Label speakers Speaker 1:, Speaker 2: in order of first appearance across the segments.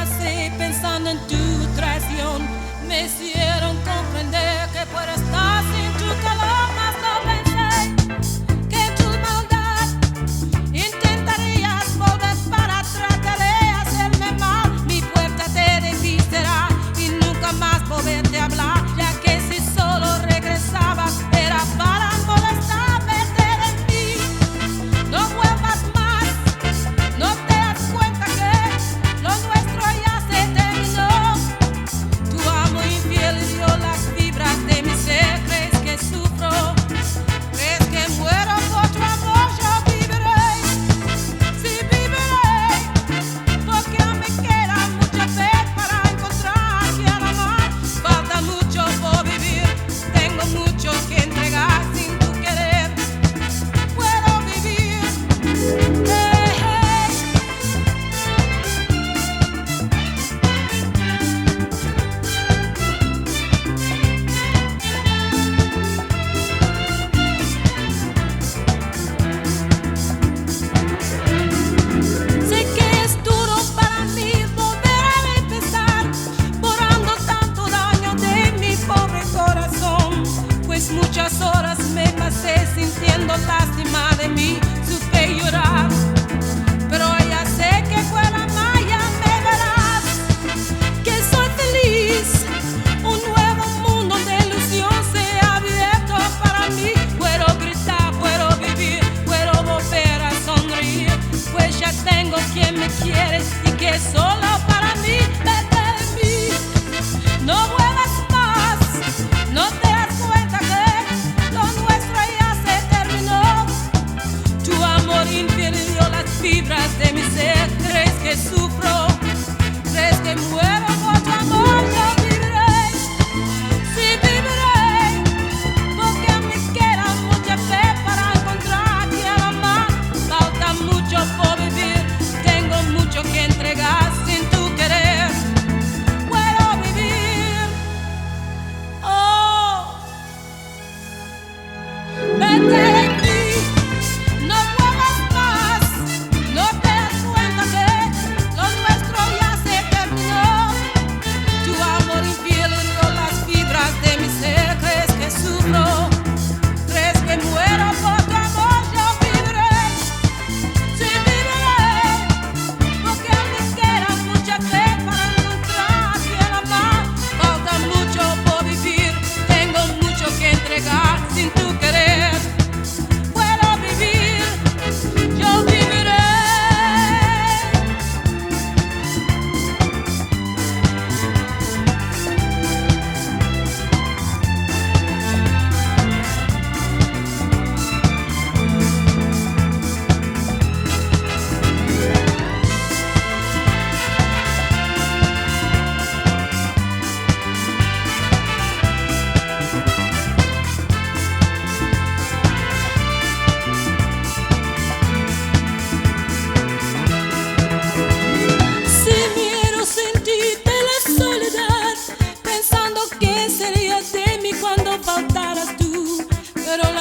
Speaker 1: pasé pensando en tu traición, me. sola.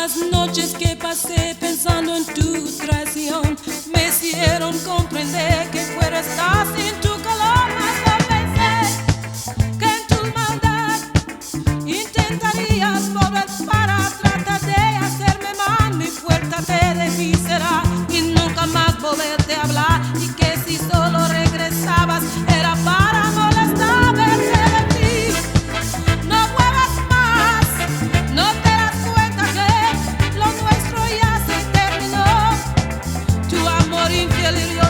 Speaker 1: las noches que pasé pensando en tu traición me hicieron el.